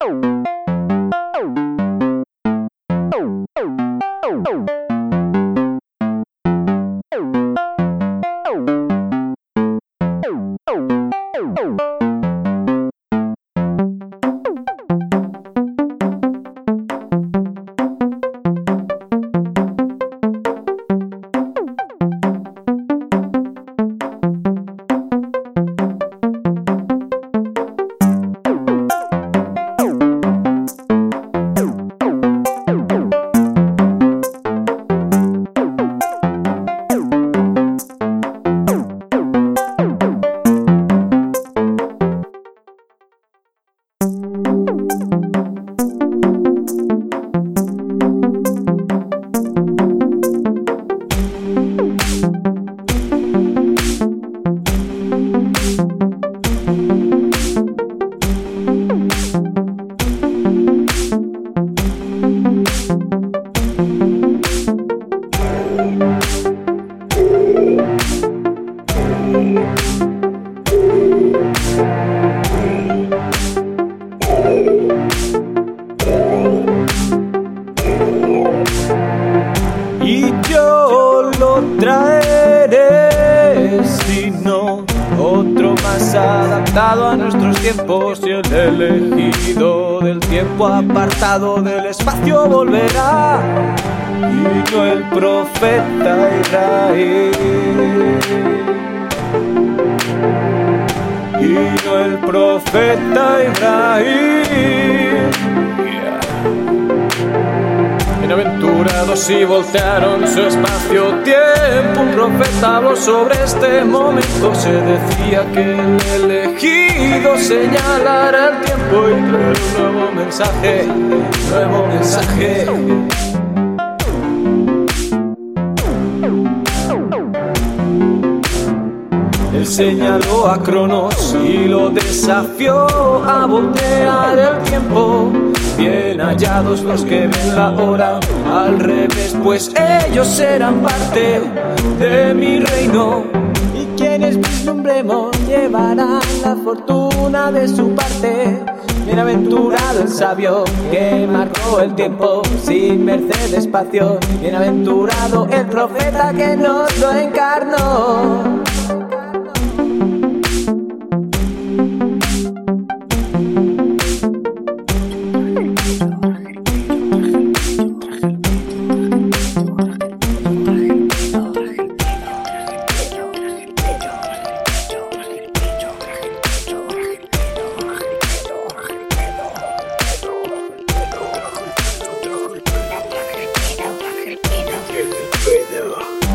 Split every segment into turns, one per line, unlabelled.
Oh, oh, oh, oh, oh. adaptado a nuestros tiempos y el elegido del tiempo apartado del espacio volverá. Y no el profeta Israel. Y no el profeta Israel Bienaventurados si voltearon su espacio-tiempo. Un profeta habló sobre este momento. Se decía que el elegido señalará el tiempo y traerá un nuevo mensaje. Nuevo mensaje. Señaló a Cronos y lo desafió a voltear el tiempo. Bien hallados los que ven la hora al revés, pues ellos serán parte de mi reino. Y quienes vislumbremos llevarán la fortuna de su parte. Bienaventurado el sabio que marcó el tiempo sin merced espacio. Bienaventurado el profeta que nos lo encarnó.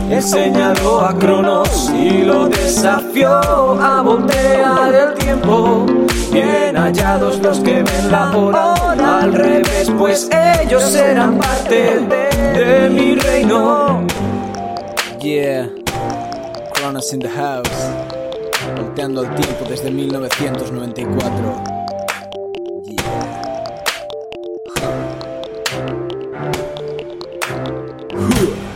Le señaló a Cronos y lo desafió a voltear el tiempo. Bien hallados los que ven la hora al revés, pues ellos serán parte de mi reino.
Yeah, Cronos in the house, volteando el tiempo desde 1994. Huh.